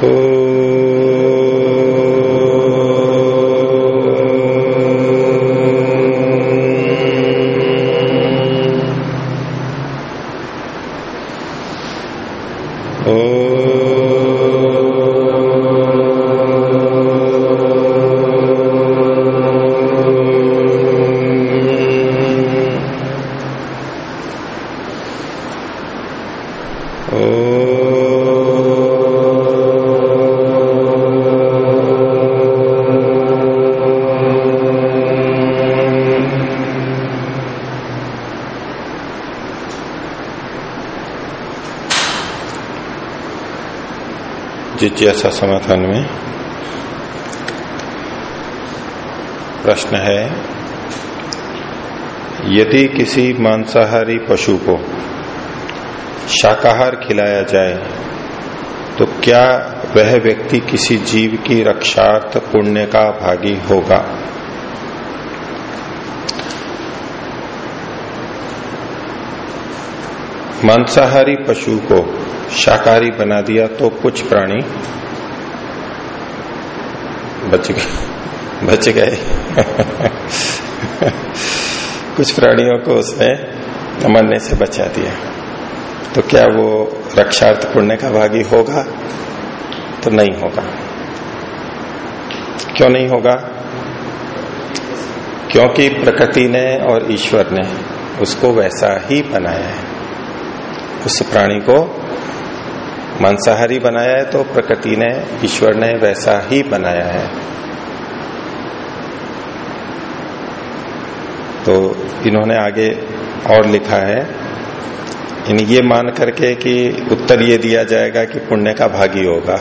Oh. जिज्ञासा समाधान में प्रश्न है, यदि किसी मांसाहारी पशु को शाकाहार खिलाया जाए तो क्या वह व्यक्ति किसी जीव की रक्षार्थ पुण्य का भागी होगा? मांसाहारी पशु को शाकाहारी बना दिया तो कुछ प्राणी बच गए। बच गए। कुछ प्राणियों को उसने मरने से बचा दिया। तो क्या वो रक्षार्थ पुण्य का भागी होगा? तो नहीं होगा। क्यों नहीं होगा? क्योंकि प्रकृति ने और ईश्वर ने उसको वैसा ही बनाया है। उस प्राणी को मांसाहारी बनाया है तो प्रकृति ने, ईश्वर ने वैसा ही बनाया है। तो इन्होंने आगे और लिखा है, इन ये मान करके कि उत्तर ये दिया जाएगा कि पुण्य का भागी होगा,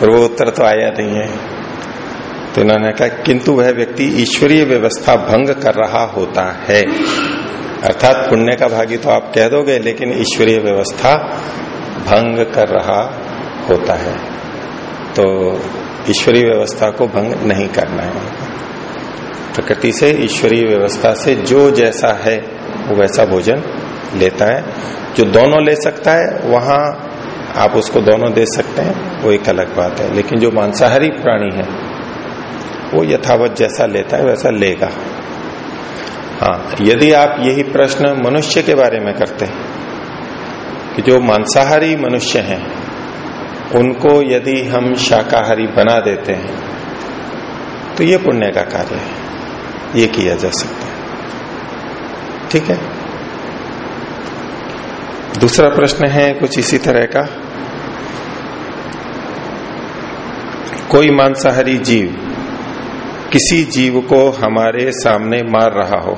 पर वो उत्तर तो आया नहीं है। तो इन्होंने कहा, किंतु वह व्यक्ति ईश्वरीय व्यवस्था भंग कर रहा होता है। अर्थात पुण्य का भागी तो आप कह दोगे, लेकिन ईश्वरीय व्यवस्था भंग कर रहा होता है तो ईश्वरीय व्यवस्था को भंग नहीं करना है। प्रकृति से ईश्वरीय व्यवस्था से जो जैसा है, वो वैसा भोजन लेता है। जो दोनों ले सकता है, वहाँ आप उसको दोनों दे सकते हैं, वो एक अलग बात है। लेकिन जो मांसाहारी प्राणी है, वो यथावत जैसा लेता है, वैसा लेगा। हाँ यदि आप यही प्रश्न मनुष्य के बारे में करते हैं कि जो मांसाहारी मनुष्य हैं, उनको यदि हम शाकाहारी बना देते हैं तो ये पुण्य का कार्य है। ये किया जा सकता है। ठीक है? दूसरा प्रश्न है कुछ इसी तरह का। कोई मांसाहारी जीव किसी जीव को हमारे सामने मार रहा हो,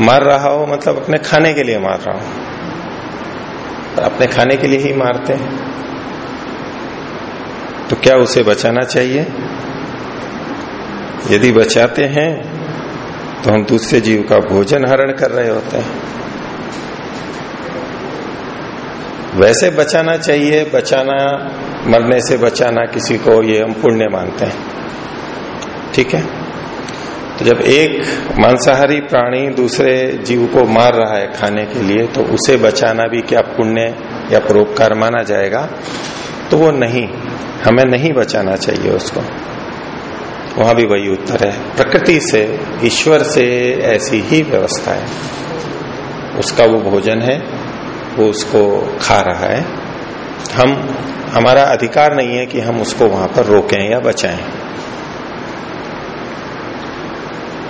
मार रहा हो मतलब अपने खाने के लिए मार रहा हो अपने खाने के लिए ही मारते हैं। तो क्या उसे बचाना चाहिए? यदि बचाते हैं तो हम दूसरे जीव का भोजन हरण कर रहे होते हैं। वैसे बचाना चाहिए, बचाना, मरने से बचाना किसी को ये हम पुण्य मानते हैं। ठीक है? तो जब एक मांसाहारी प्राणी दूसरे जीव को मार रहा है खाने के लिए तो उसे बचाना भी क्या पुण्य या परोपकार माना जाएगा? तो वो नहीं। हमें नहीं बचाना चाहिए उसको। वहाँ भी वही उत्तर है। प्रकृति से, ईश्वर से ऐसी ही व्यवस्था है। उसका वो भोजन है, वो उसको खा रहा है। हम, हमारा अधिकार नहीं है कि हम उसको वहाँ पर रोकें या बचाएँ।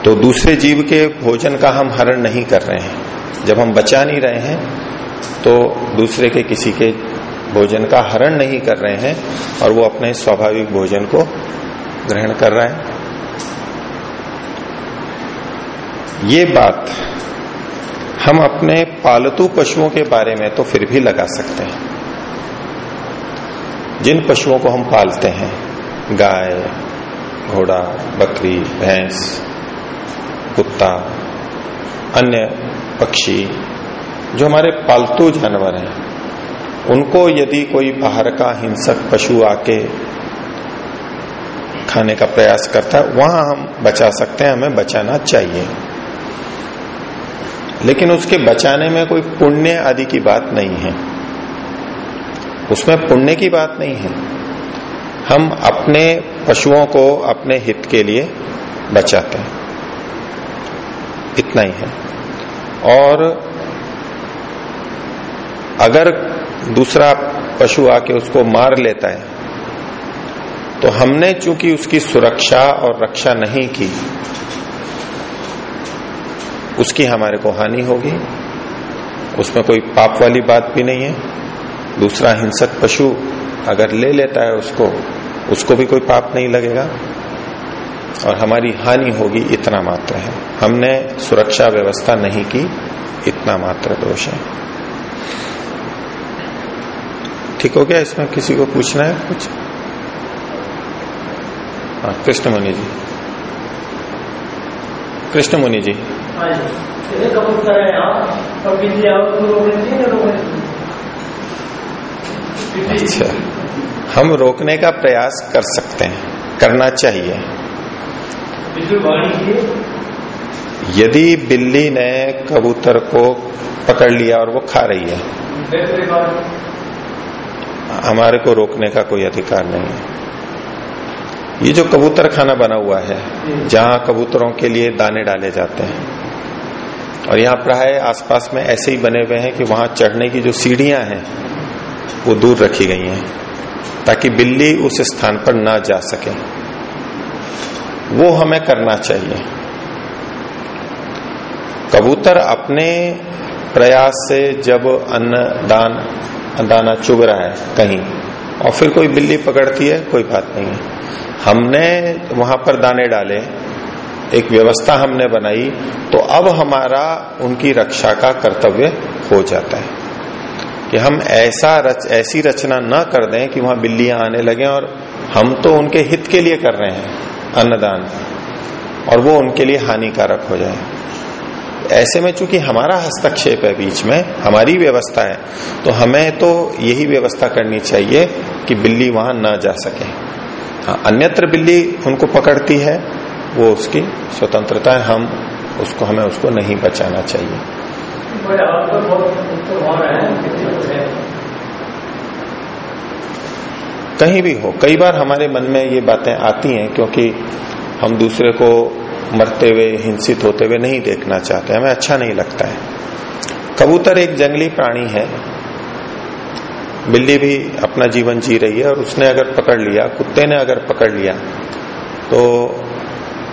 तो दूसरे जीव के भोजन का हम हरण नहीं कर रहे हैं। जब हम बचा नहीं रहे हैं तो दूसरे के किसी के भोजन का हरण नहीं कर रहे हैं और वो अपने स्वाभाविक भोजन को ग्रहण कर रहा है। ये बात हम अपने पालतू पशुओं के बारे में तो फिर भी लगा सकते हैं। जिन पशुओं को हम पालते हैं, गाय, घोड़ा, बकरी, भैंस कुत्ता, अन्य पक्षी, जो हमारे पालतू जानवर हैं, उनको यदि कोई बाहर का हिंसक पशु आके खाने का प्रयास करता है, वहाँ हम बचा सकते हैं, हमें बचाना चाहिए। लेकिन उसके बचाने में कोई पुण्य आदि की बात नहीं है। उसमें पुण्य की बात नहीं है। हम अपने पशुओं को अपने हित के लिए बचाते हैं। इतना ही है। और अगर दूसरा पशु आके उसको मार लेता है तो हमने चूँकि उसकी सुरक्षा और रक्षा नहीं की, उसकी हमारे को हानि होगी। उसमें कोई पाप वाली बात भी नहीं है। दूसरा हिंसक पशु अगर ले लेता है उसको उसको भी कोई पाप नहीं लगेगा। और हमारी हानि होगी इतना मात्र है। हमने सुरक्षा व्यवस्था नहीं की इतना मात्र दोष है। ठीक हो गया? इसमें किसी को पूछना है कुछ? हाँ कृष्ण मुनि जी। कृष्ण मुनि जी। अच्छा। हम रोकने का प्रयास कर सकते हैं करना चाहिए। यदि बिल्ली ने कबूतर को पकड़ लिया और वो खा रही है, हमारे को रोकने का कोई अधिकार नहीं है। ये जो कबूतर खाना बना हुआ है, जहाँ कबूतरों के लिए दाने डाले जाते हैं, और यहाँ प्राय आसपास में ऐसे ही बने हुए हैं कि वहाँ चढ़ने की जो सीढ़ियाँ हैं, वो दूर रखी गई हैं, ताकि बिल्ली उस स्थान पर ना जा सके। वो हमें करना चाहिए। कबूतर अपने प्रयास से जब अन्न दान, दाना चुग रहा है कहीं, और फिर कोई बिल्ली पकड़ती है, कोई बात नहीं। है हमने वहाँ पर दाने डाले, एक व्यवस्था हमने बनाई तो अब हमारा उनकी रक्षा का कर्तव्य हो जाता है। कि हम ऐसा रच, ऐसी रचना न कर दें कि वहाँ बिल्लियाँ आने लगे, और हम तो उनके हित के लिए कर रहे हैं। अन्नदान और वो उनके लिए हानिकारक हो जाए। ऐसे में चूँकि हमारा हस्तक्षेप है बीच में, हमारी व्यवस्था है तो हमें तो यही व्यवस्था करनी चाहिए कि बिल्ली वहाँ ना जा सके। हाँ अन्यत्र बिल्ली उनको पकड़ती है, वो उसकी स्वतंत्रता है, हम उसको, हमें उसको नहीं बचाना चाहिए। कहीं भी हो, कई बार हमारे मन में ये बातें आती हैं क्योंकि हम दूसरे को मरते हुए, हिंसित होते हुए नहीं देखना चाहते, हमें अच्छा नहीं लगता है। कबूतर एक जंगली प्राणी है। बिल्ली भी अपना जीवन जी रही है और उसने अगर पकड़ लिया, कुत्ते ने अगर पकड़ लिया तो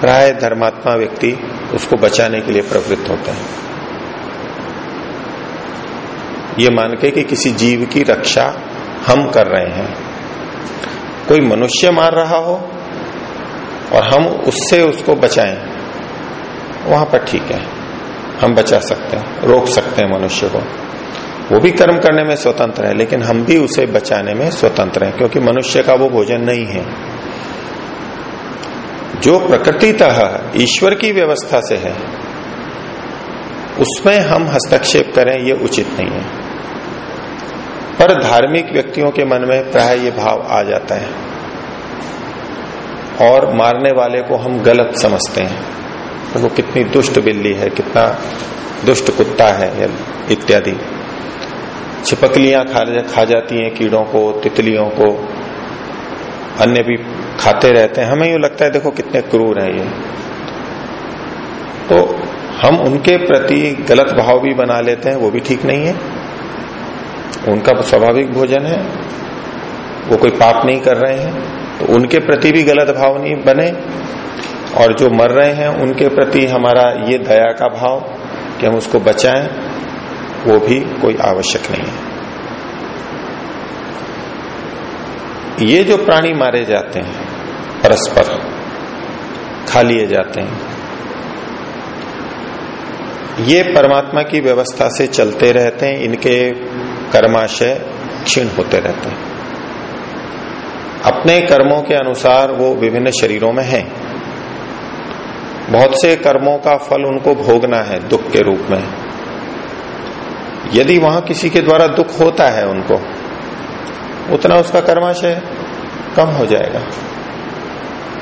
प्राय धर्मात्मा व्यक्ति उसको बचाने के लिए प्रवृत्त होते हैं। ये मान के कि किसी जीव की रक्षा हम कर रहे हैं। कोई मनुष्य मार रहा हो और हम उससे उसको बचाएँ, वहाँ पर ठीक है। हम बचा सकते हैं, रोक सकते हैं मनुष्य को। वो भी कर्म करने में स्वतंत्र है, लेकिन हम भी उसे बचाने में स्वतंत्र हैं, क्योंकि मनुष्य का वो भोजन नहीं है। जो प्रकृतितः ईश्वर की व्यवस्था से है, उसमें हम हस्तक्षेप करें, ये उचित नहीं है। पर धार्मिक व्यक्तियों के मन में प्राय ये भाव आ जाता है। और मारने वाले को हम गलत समझते हैं। तो वो कितनी दुष्ट बिल्ली है कितना दुष्ट कुत्ता है इत्यादि। छिपकलियाँ खा, खा जाती हैं कीड़ों को तितलियों को। अन्य भी खाते रहते हैं। हमें यूँ लगता है देखो कितने क्रूर हैं ये। तो हम उनके प्रति गलत भाव भी बना लेते हैं वो भी ठीक नहीं है। उनका स्वाभाविक भोजन है। वो कोई पाप नहीं कर रहे हैं तो उनके प्रति भी गलत भाव नहीं बने और जो मर रहे हैं, उनके प्रति हमारा ये दया का भाव कि हम उसको बचाएँ, वो भी कोई आवश्यक नहीं है। ये जो प्राणी मारे जाते हैं, परस्पर खा लिए जाते हैं, ये परमात्मा की व्यवस्था से चलते रहते हैं, इनके कर्माशय क्षीण होते रहते हैं। अपने कर्मों के अनुसार वो विभिन्न शरीरों में हैं। बहुत से कर्मों का फल उनको भोगना है, दुख के रूप में। यदि वहाँ किसी के द्वारा दुख होता है उनको, उतना उसका कर्माशय कम हो जाएगा।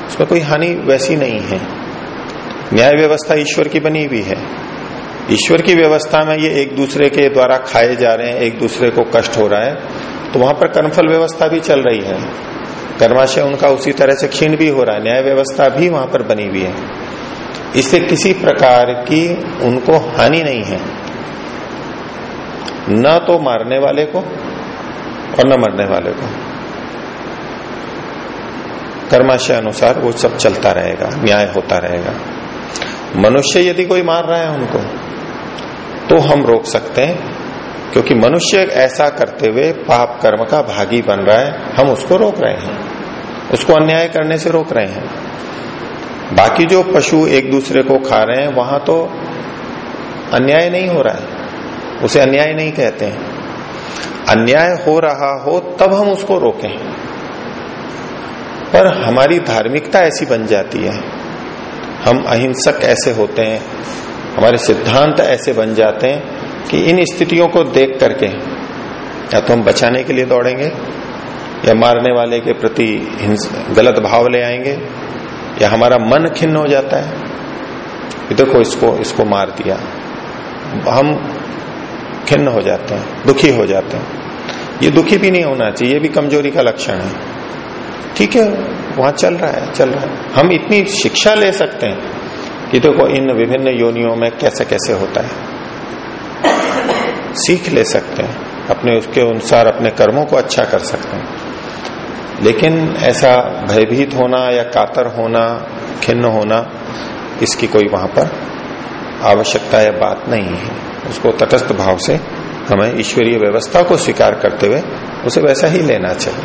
उसमें कोई हानि वैसी नहीं है। न्याय व्यवस्था ईश्वर की बनी हुई है। ईश्वर की व्यवस्था में ये एक दूसरे के द्वारा खाए जा रहे हैं, एक दूसरे को कष्ट हो रहा है तो वहाँ पर कर्मफल व्यवस्था भी चल रही है। कर्माशय उनका उसी तरह से क्षीण भी हो रहा है, न्याय व्यवस्था भी वहाँ पर बनी हुई है। इससे किसी प्रकार की उनको हानि नहीं है। न तो मारने वाले को और न मरने वाले को। कर्माशय अनुसार वो सब चलता रहेगा, न्याय होता रहेगा। मनुष्य यदि कोई मार रहा है उनको तो हम रोक सकते हैं, क्योंकि मनुष्य ऐसा करते हुए पाप कर्म का भागी बन रहा है, हम उसको रोक रहे हैं। उसको अन्याय करने से रोक रहे हैं। बाकी जो पशु एक दूसरे को खा रहे हैं, वहाँ तो अन्याय नहीं हो रहा है। उसे अन्याय नहीं कहते हैं। अन्याय हो रहा हो, तब हम उसको रोकें। पर हमारी धार्मिकता ऐसी बन जाती है। हम अहिंसक ऐसे होते हैं। हमारे सिद्धांत ऐसे बन जाते हैं कि इन स्थितियों को देख करके, या तो हम बचाने के लिए दौड़ेंगे, या मारने वाले के प्रति गलत भाव ले आएँगे, या हमारा मन खिन्न हो जाता है, कि देखो इसको इसको मार दिया। हम खिन्न हो जाते हैं, दुखी हो जाते हैं। ये दुखी भी नहीं होना चाहिए, ये भी कमज़ोरी का लक्षण है। ठीक है, वहाँ चल रहा है, चल रहा है। हम इतनी शिक्षा ले सकते हैं कि देखो इन विभिन्न योनियों में कैसे कैसे होता है। सीख ले सकते हैं अपने उसके अनुसार अपने कर्मों को अच्छा कर सकते हैं। लेकिन ऐसा भयभीत होना या कातर होना खिन्न होना इसकी कोई वहाँ पर आवश्यकता या बात नहीं है। उसको तटस्थ भाव से हमें ईश्वरीय व्यवस्था को स्वीकार करते हुए उसे वैसा ही लेना चाहिए।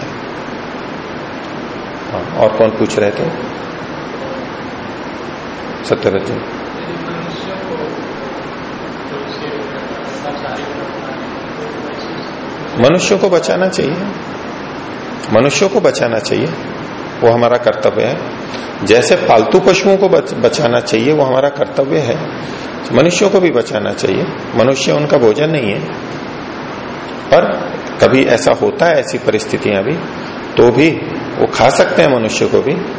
हाँ, और कौन पूछ रहे थे? सत्यव्रत जी मनुष्यों को बचाना चाहिए। मनुष्यों को बचाना चाहिए। वो हमारा कर्तव्य है। जैसे पालतू पशुओं को बच, बचाना चाहिए वो हमारा कर्तव्य है। मनुष्यों को भी बचाना चाहिए। मनुष्य उनका भोजन नहीं है। पर कभी ऐसा होता है ऐसी परिस्थितियाँ भी तो भी वो खा सकते हैं मनुष्य को भी।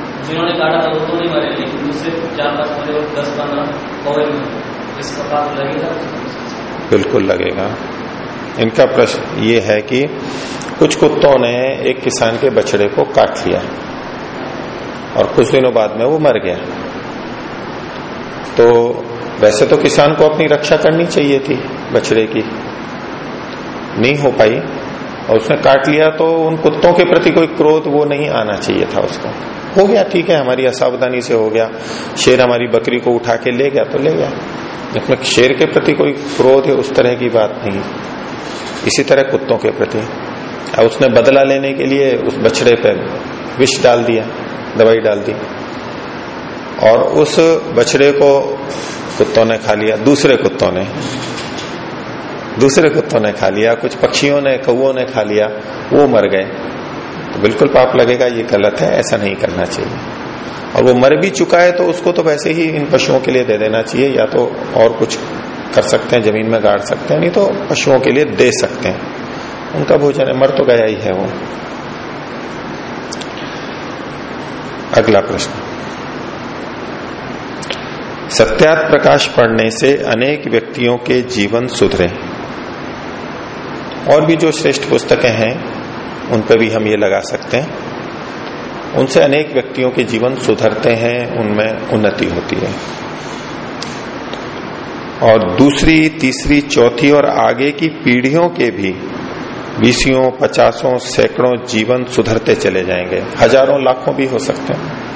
जिन्होंने काटा था वो तो नहीं मरे, लेकिन चार पाँच मरे और दस पंद्रह कौवे में इसका पाप लगेगा? बिल्कुल लगेगा। इनका प्रश्न ये है कि कुछ कुत्तों ने एक किसान के बछड़े को काट लिया और कुछ दिनों बाद में वो मर गया। तो वैसे तो किसान को अपनी रक्षा करनी चाहिए थी बछड़े की। नहीं हो पाई और उसने काट लिया तो उन कुत्तों के प्रति कोई क्रोध वो नहीं आना चाहिए था उसको। हो गया, ठीक है, हमारी असावधानी से हो गया। शेर हमारी बकरी को उठा के ले गया तो ले गया। इसमें शेर के प्रति कोई क्रोध है उस तरह की बात नहीं इसी तरह कुत्तों के प्रति। अब उसने बदला लेने के लिए उस बछड़े पर विष डाल दिया, दवाई डाल दी। और उस बछड़े को कुत्तों ने खा लिया, दूसरे कुत्तों ने। दूसरे कुत्तों ने खा लिया, कुछ पक्षियों ने, कौओं ने खा लिया, वो मर गए। तो बिल्कुल पाप लगेगा, ये गलत है, ऐसा नहीं करना चाहिए। और वो मर भी चुका है तो उसको तो वैसे ही इन पशुओं के लिए दे देना चाहिए, या तो और कुछ कर सकते हैं, ज़मीन में गाड़ सकते हैं, नहीं तो पशुओं के लिए दे सकते हैं। उनका भोजन है, मर तो गया ही है वो। अगला प्रश्न। सत्यात प्रकाश पढ़ने से अनेक व्यक्तियों के जीवन सुधरे। और भी जो श्रेष्ठ पुस्तकें हैं उन पर भी हम ये लगा सकते हैं। उनसे अनेक व्यक्तियों के जीवन सुधरते हैं, उनमें उन्नति होती है। और दूसरी, तीसरी, चौथी और आगे की पीढ़ियों के भी बीसियों, पचासों, सैकड़ों जीवन सुधरते चले जाएँगे। हज़ारों लाखों भी हो सकते हैं।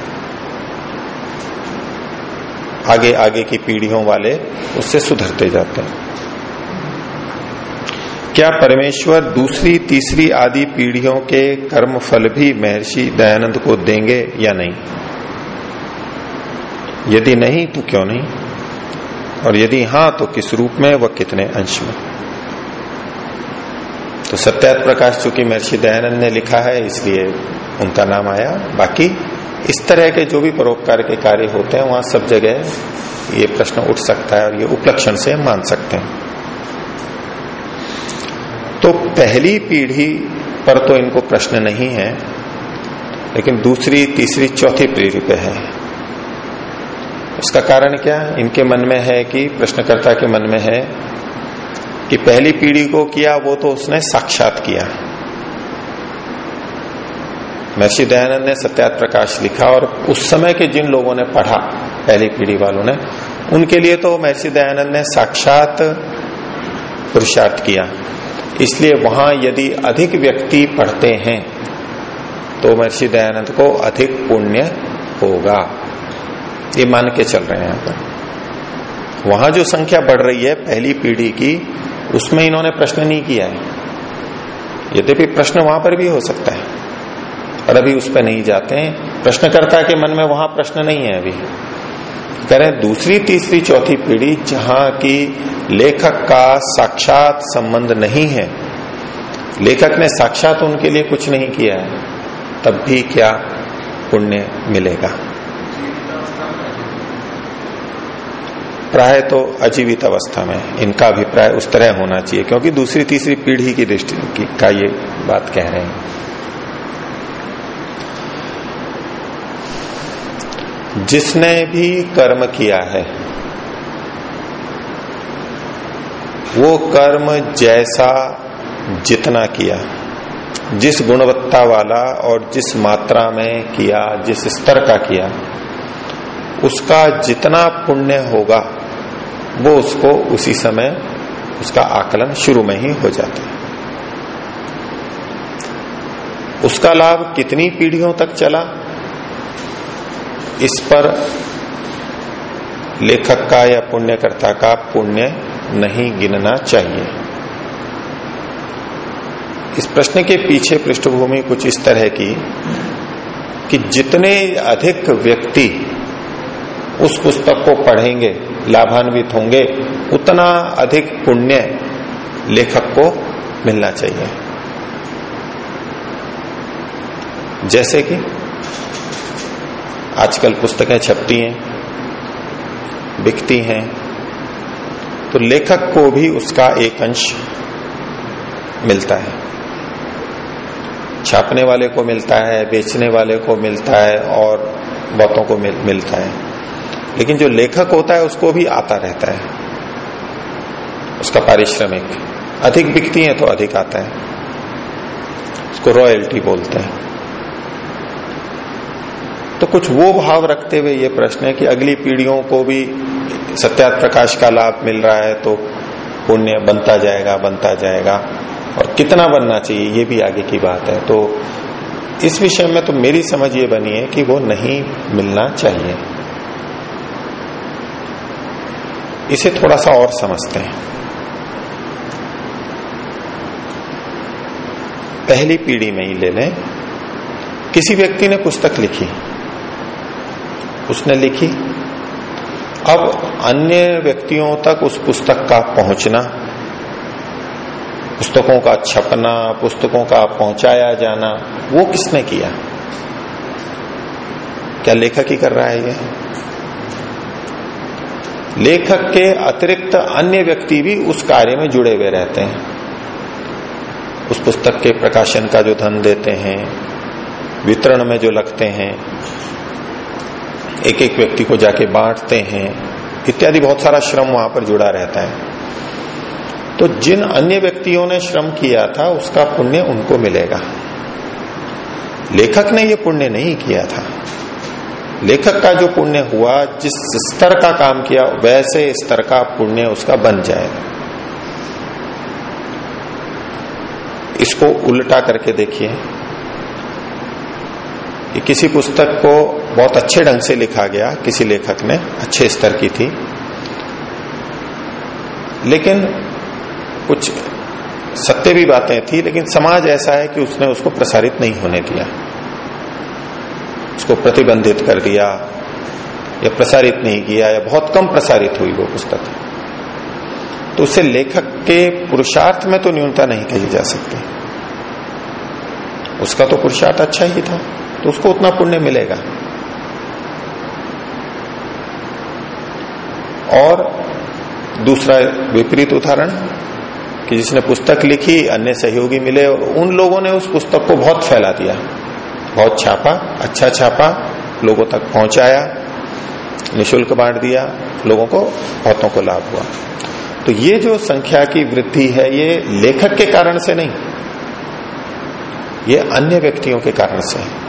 आगे आगे की पीढ़ियों वाले उससे सुधरते जाते हैं। क्या परमेश्वर दूसरी, तीसरी आदि पीढ़ियों के कर्म फल भी महर्षि दयानंद को देंगे या नहीं? यदि नहीं तो क्यों नहीं? और यदि हाँ तो किस रूप में व कितने अंश में? तो सत्यात प्रकाश, चूँकि महर्षि दयानंद ने लिखा है, इसलिए उनका नाम आया। बाकी इस तरह के जो भी परोपकार के कार्य होते हैं, वहाँ सब जगह ये प्रश्न उठ सकता है और ये उपलक्षण से मान सकते हैं। तो पहली पीढ़ी पर तो इनको प्रश्न नहीं है, लेकिन दूसरी, तीसरी, चौथी पीढ़ी पे है। उसका कारण क्या? इनके मन में है कि, प्रश्नकर्ता के मन में है कि पहली पीढ़ी को किया, वो तो उसने साक्षात किया। महर्षि दयानंद ने सत्यात प्रकाश लिखा और उस समय के जिन लोगों ने पढ़ा, पहली पीढ़ी वालों ने, उनके लिए तो महर्षि दयानंद ने साक्षात पुरुषार्थ किया। इसलिए वहाँ यदि अधिक व्यक्ति पढ़ते हैं तो महर्षि दयानंद को अधिक पुण्य होगा। ये मान के चल रहे हैं यहाँ पर वहाँ जो संख्या बढ़ रही है पहली पीढ़ी की, उसमें इन्होंने प्रश्न नहीं किया है। यद्यपि प्रश्न वहाँ पर भी हो सकता है और अभी उस पर नहीं जाते हैं। प्रश्नकर्ता के मन में वहाँ प्रश्न नहीं है अभी। करें दूसरी, तीसरी, चौथी पीढ़ी जहाँ की लेखक का साक्षात संबंध नहीं है। लेखक ने साक्षात उनके लिए कुछ नहीं किया है, तब भी क्या पुण्य मिलेगा? प्राय तो अजीवित अवस्था में इनका अभिप्राय उस तरह होना चाहिए, क्योंकि दूसरी, तीसरी पीढ़ी की दृष्टि का ये बात कह रहे हैं। जिसने भी कर्म किया है, वो कर्म जैसा जितना किया, जिस गुणवत्ता वाला और जिस मात्रा में किया, जिस स्तर का किया, उसका जितना पुण्य होगा, वो उसको उसी समय उसका आकलन शुरू में ही हो जाता है। उसका लाभ कितनी पीढ़ियों तक चला? इस पर लेखक का या पुण्यकर्ता का पुण्य नहीं गिनना चाहिए। इस प्रश्न के पीछे पृष्ठभूमि कुछ इस तरह की कि जितने अधिक व्यक्ति उस पुस्तक को पढ़ेंगे, लाभान्वित होंगे, उतना अधिक पुण्य लेखक को मिलना चाहिए। जैसे कि आजकल पुस्तकें छपती हैं बिकती हैं तो लेखक को भी उसका एक अंश मिलता है। छापने वाले को मिलता है बेचने वाले को मिलता है और बहुतों को मिल, मिलता है। लेकिन जो लेखक होता है उसको भी आता रहता है। उसका पारिश्रमिक अधिक बिकती है तो अधिक आता है। उसको रॉयल्टी बोलते हैं। तो कुछ वो भाव रखते हुए ये प्रश्न है कि अगली पीढ़ियों को भी सत्या प्रकाश का लाभ मिल रहा है तो पुण्य बनता जाएगा बनता जाएगा। और कितना बनना चाहिए, ये भी आगे की बात है। तो इस विषय में तो मेरी समझ ये बनी है कि वो नहीं मिलना चाहिए। इसे थोड़ा सा और समझते हैं। पहली पीढ़ी में ही ले लें। किसी व्यक्ति ने पुस्तक लिखी। उसने लिखी। अब अन्य व्यक्तियों तक उस पुस्तक का पहुँचना, पुस्तकों का छपना, पुस्तकों का पहुँचाया जाना, वो किसने किया? क्या लेखक ही कर रहा है ये? लेखक के अतिरिक्त अन्य व्यक्ति भी उस कार्य में जुड़े हुए रहते हैं। उस पुस्तक के प्रकाशन का जो धन देते हैं, वितरण में जो लगते हैं एक एक व्यक्ति को जाके बांटते हैं, इत्यादि बहुत सारा श्रम वहाँ पर जुड़ा रहता है। तो जिन अन्य व्यक्तियों ने श्रम किया था, उसका पुण्य उनको मिलेगा। लेखक ने यह पुण्य नहीं किया था। लेखक का जो पुण्य हुआ, जिस स्तर का काम किया, वैसे स्तर का पुण्य उसका बन जाएगा इसको उल्टा करके देखिए कि किसी पुस्तक को बहुत अच्छे ढंग से लिखा गया, किसी लेखक ने, अच्छे स्तर की थी। लेकिन कुछ सत्य भी बातें थी, लेकिन समाज ऐसा है कि उसने उसको प्रसारित नहीं होने दिया। उसको प्रतिबंधित कर दिया, या प्रसारित नहीं किया, या बहुत कम प्रसारित हुई वो पुस्तक। तो उसे लेखक के पुरुषार्थ में तो न्यूनता नहीं कही जा सकती। उसका तो पुरुषार्थ अच्छा ही था तो उसको उतना पुण्य मिलेगा। और दूसरा विपरीत उदाहरण कि जिसने पुस्तक लिखी, अन्य सहयोगी मिले और उन लोगों ने उस पुस्तक को बहुत फैला दिया। बहुत छापा अच्छा छापा, लोगों तक पहुँचाया, निशुल्क बांट दिया, लोगों को, बहुतों को लाभ हुआ। तो ये जो संख्या की वृद्धि है, ये लेखक के कारण से नहीं, ये अन्य व्यक्तियों के कारण से है।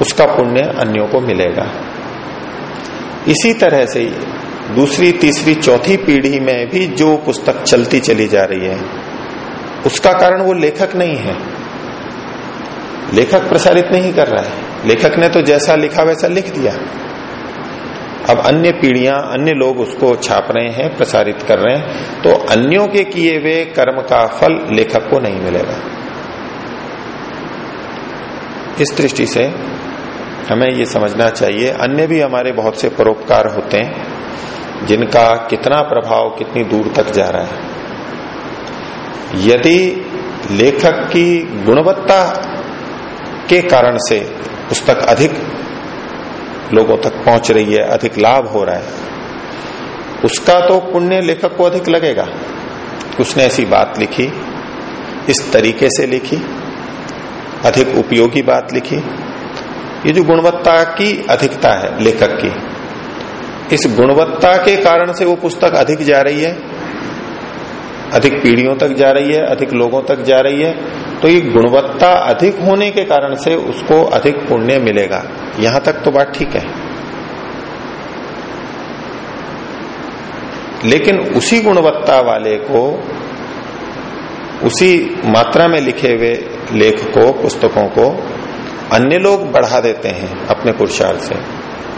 उसका पुण्य अन्यों को मिलेगा। इसी तरह से दूसरी, तीसरी, चौथी पीढ़ी में भी जो पुस्तक चलती चली जा रही है, उसका कारण वो लेखक नहीं है। लेखक प्रसारित नहीं कर रहा है। लेखक ने तो जैसा लिखा वैसा लिख दिया। अब अन्य पीढ़ियाँ, अन्य लोग उसको छाप रहे हैं, प्रसारित कर रहे हैं तो अन्यों के किए हुए कर्म का फल लेखक को नहीं मिलेगा। इस दृष्टि से हमें ये समझना चाहिए, अन्य भी हमारे बहुत से परोपकार होते हैं जिनका कितना प्रभाव कितनी दूर तक जा रहा है। यदि लेखक की गुणवत्ता के कारण से पुस्तक अधिक लोगों तक पहुँच रही है, अधिक लाभ हो रहा है, उसका तो पुण्य लेखक को अधिक लगेगा। उसने ऐसी बात लिखी, इस तरीके से लिखी, अधिक उपयोगी बात लिखी। ये जो गुणवत्ता की अधिकता है लेखक की इस गुणवत्ता के कारण से वो पुस्तक अधिक जा रही है, अधिक पीढ़ियों तक जा रही है, अधिक लोगों तक जा रही है तो ये गुणवत्ता अधिक होने के कारण से उसको अधिक पुण्य मिलेगा। यहाँ तक तो बात ठीक है। लेकिन उसी गुणवत्ता वाले को, उसी मात्रा में लिखे हुए लेख को, पुस्तकों को अन्य लोग बढ़ा देते हैं अपने पुरुषार्थ से।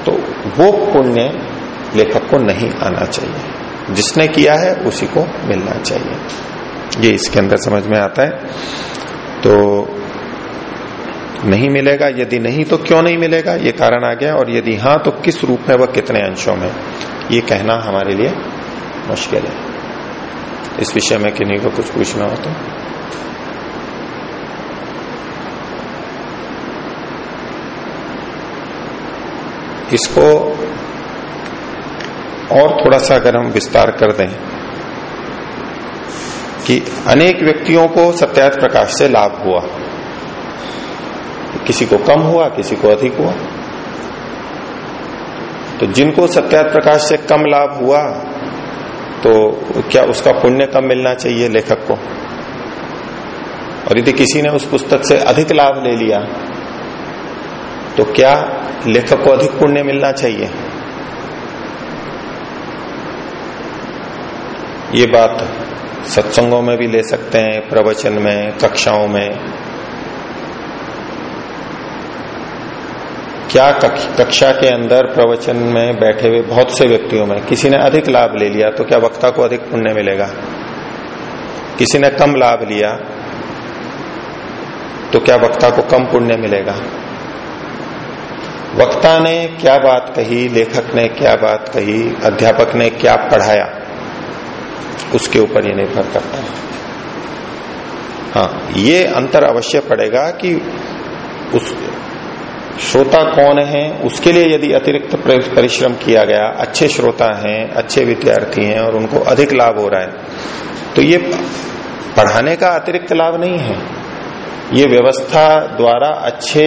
तो वो पुण्य लेखक को नहीं आना चाहिए। जिसने किया है, उसी को मिलना चाहिए। ये इसके अंदर समझ में आता है। तो नहीं मिलेगा, यदि नहीं तो क्यों नहीं मिलेगा? ये कारण आ गया। और यदि हाँ तो किस रूप में, वह कितने अंशों में? ये कहना हमारे लिए मुश्किल है। इस विषय में किन्हीं को कुछ पूछना हो तो। इसको और थोड़ा सा अगर हम विस्तार कर दें कि अनेक व्यक्तियों को सत्यात प्रकाश से लाभ हुआ। किसी को कम हुआ, किसी को अधिक हुआ। तो जिनको सत्यात प्रकाश से कम लाभ हुआ तो क्या उसका पुण्य कम मिलना चाहिए लेखक को? और यदि किसी ने उस पुस्तक से अधिक लाभ ले लिया तो क्या लेखक को अधिक पुण्य मिलना चाहिए? ये बात सत्संगों में भी ले सकते हैं, प्रवचन में, कक्षाओं में। क्या कक्षा के अंदर प्रवचन में बैठे हुए बहुत से व्यक्तियों में किसी ने अधिक लाभ ले लिया तो क्या वक्ता को अधिक पुण्य मिलेगा? किसी ने कम लाभ लिया तो क्या वक्ता को कम पुण्य मिलेगा? वक्ता ने क्या बात कही, लेखक ने क्या बात कही, अध्यापक ने क्या पढ़ाया? उसके ऊपर ये निर्भर करता है। हाँ ये अंतर अवश्य पड़ेगा कि उस श्रोता कौन है, उसके लिए यदि अतिरिक्त परिश्रम किया गया, अच्छे श्रोता हैं, अच्छे विद्यार्थी हैं और उनको अधिक लाभ हो रहा है तो ये पढ़ाने का अतिरिक्त लाभ नहीं है। ये व्यवस्था द्वारा अच्छे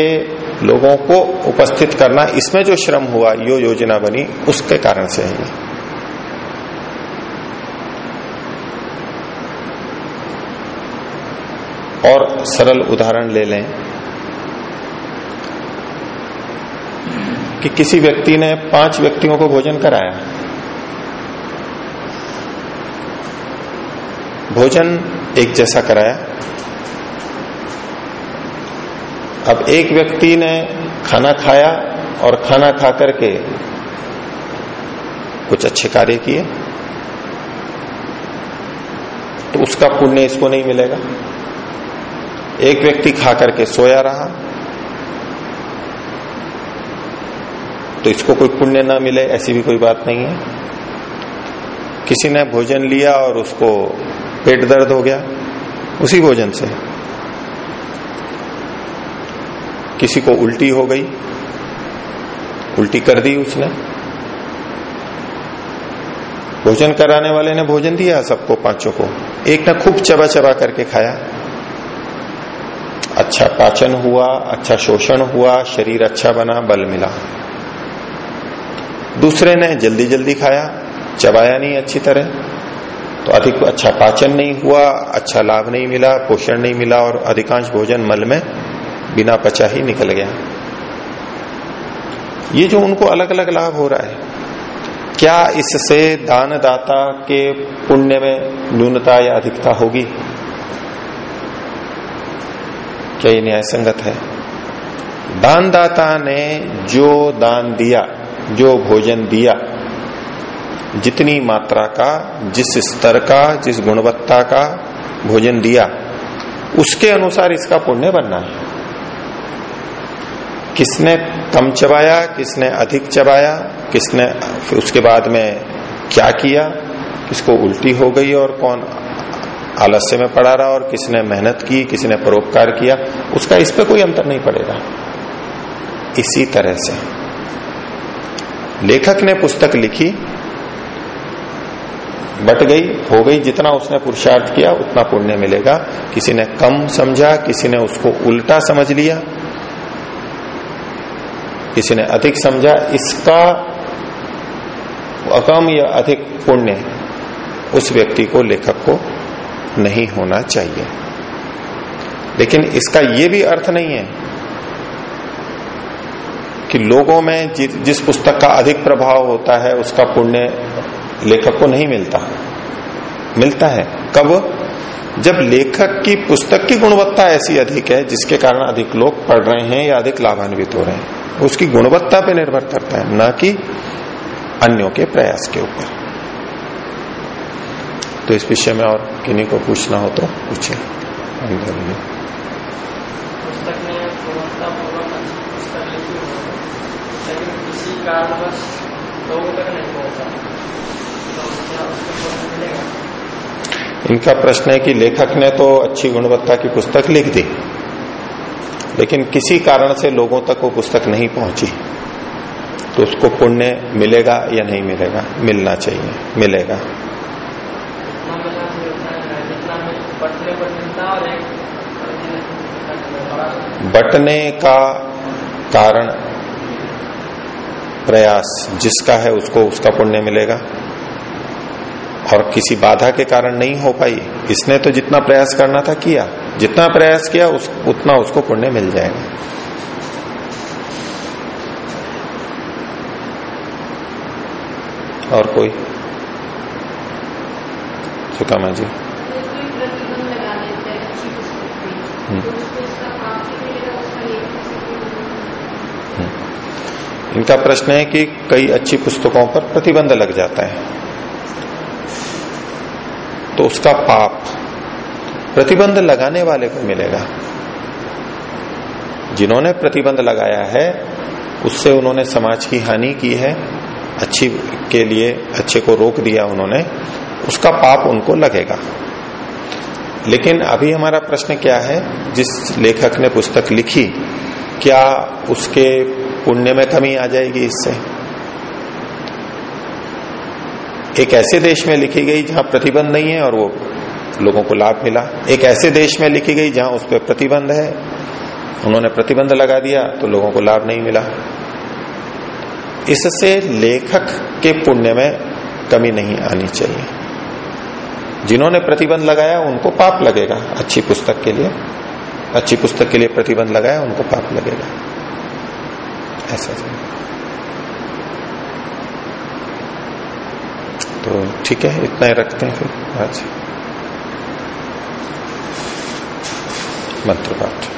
लोगों को उपस्थित करना, इसमें जो श्रम हुआ, यो योजना बनी, उसके कारण से है। और सरल उदाहरण ले लें। कि किसी व्यक्ति ने पाँच व्यक्तियों को भोजन कराया। भोजन एक जैसा कराया। अब एक व्यक्ति ने खाना खाया और खाना खा करके कुछ अच्छे कार्य किए तो उसका पुण्य इसको नहीं मिलेगा। एक व्यक्ति खा करके सोया रहा तो इसको कोई पुण्य ना मिले, ऐसी भी कोई बात नहीं है। किसी ने भोजन लिया और उसको पेट दर्द हो गया, उसी भोजन से। किसी को उल्टी हो गई, उल्टी कर दी उसने। भोजन कराने वाले ने भोजन दिया सबको, पाँचों को। एक ने खूब चबा चबा करके खाया। अच्छा पाचन हुआ अच्छा शोषण हुआ, शरीर अच्छा बना, बल मिला। दूसरे ने जल्दी जल्दी खाया, चबाया नहीं अच्छी तरह। तो अधिक अच्छा पाचन नहीं हुआ अच्छा लाभ नहीं मिला, पोषण नहीं मिला और अधिकांश भोजन मल में बिना पचा ही निकल गया। ये जो उनको अलग अलग लाभ हो रहा है, क्या इससे दानदाता के पुण्य में न्यूनता या अधिकता होगी? क्या ये न्याय संगत है। दानदाता ने जो दान दिया, जो भोजन दिया, जितनी मात्रा का, जिस स्तर का, जिस गुणवत्ता का भोजन दिया, उसके अनुसार इसका पुण्य बनना है। किसने कम चबाया, किसने अधिक चबाया, किसने उसके बाद में क्या किया, किसको उल्टी हो गई और कौन आलस्य में पड़ा रहा और किसने मेहनत की किसी ने परोपकार किया, उसका इस पर कोई अंतर नहीं पड़ेगा। इसी तरह से। लेखक ने पुस्तक लिखी, बट गई, हो गई, जितना उसने पुरुषार्थ किया, उतना पुण्य मिलेगा। किसी ने कम समझा, किसी ने उसको उल्टा समझ लिया। किसी ने अधिक समझा, इसका अकम या अधिक पुण्य उस व्यक्ति को, लेखक को नहीं होना चाहिए। लेकिन इसका यह भी अर्थ नहीं है कि लोगों में जि, जिस पुस्तक का अधिक प्रभाव होता है उसका पुण्य लेखक को नहीं मिलता। मिलता है। कब? जब लेखक की पुस्तक की गुणवत्ता ऐसी अधिक है जिसके कारण अधिक लोग पढ़ रहे हैं या अधिक लाभान्वित हो रहे हैं उसकी गुणवत्ता पे निर्भर करता है ना कि अन्यों के प्रयास के ऊपर। तो इस विषय में और किन्हीं को पूछना हो तो पूछे इनका प्रश्न है कि लेखक ने तो अच्छी गुणवत्ता की पुस्तक लिख दी, लेकिन किसी कारण से लोगों तक वो पुस्तक नहीं पहुँची। तो उसको पुण्य मिलेगा या नहीं मिलेगा? मिलना चाहिए, मिलेगा। बटने का कारण प्रयास जिसका है उसको उसका पुण्य मिलेगा। और किसी बाधा के कारण नहीं हो पाई। इसने तो जितना प्रयास करना था किया। जितना प्रयास किया उस, उतना उसको पुण्य मिल जाएगा। और कोई? सुकामा जी। इनका प्रश्न है कि कई अच्छी पुस्तकों पर प्रतिबंध लग जाता है। तो उसका पाप प्रतिबंध लगाने वाले को मिलेगा। जिन्होंने प्रतिबंध लगाया है, उससे उन्होंने समाज की हानि की है, अच्छी के लिए, अच्छे को रोक दिया उन्होंने, उसका पाप उनको लगेगा। लेकिन अभी हमारा प्रश्न क्या है? जिस लेखक ने पुस्तक लिखी, क्या उसके पुण्य में कमी आ जाएगी इससे? एक ऐसे देश में लिखी गई जहाँ प्रतिबंध नहीं है और वो लोगों को लाभ मिला। एक ऐसे देश में लिखी गई जहाँ उस पर प्रतिबंध है। उन्होंने प्रतिबंध लगा दिया तो लोगों को लाभ नहीं मिला। इससे लेखक के पुण्य में कमी नहीं आनी चाहिए। जिन्होंने प्रतिबंध लगाया, उनको पाप लगेगा। अच्छी पुस्तक के लिए। अच्छी पुस्तक के लिए प्रतिबंध लगाया, उनको पाप लगेगा। ऐसा तो ठीक है, इतना ही रखते हैं फिर। आज। मंत्र पाठ